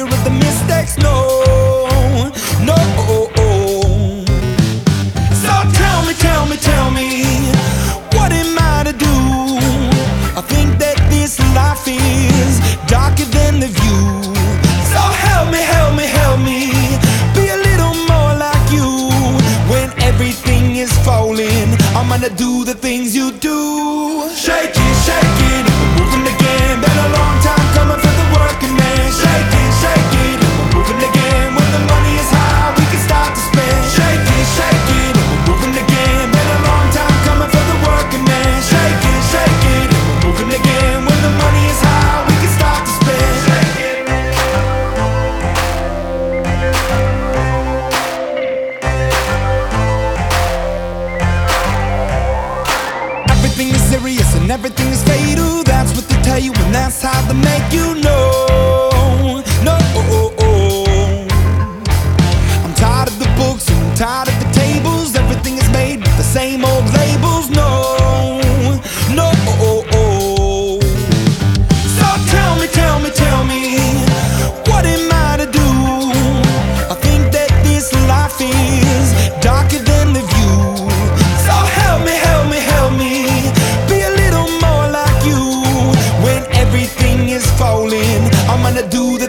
fear of the mistakes. No, no. So tell me, tell me, tell me, what am I to do? I think that this life is darker than the view. So help me, help me, help me, be a little more like you. When everything is falling, I'm gonna do the things you do. Shake. Everything is serious and everything is fatal. That's what they tell you, and that's how they make you know. do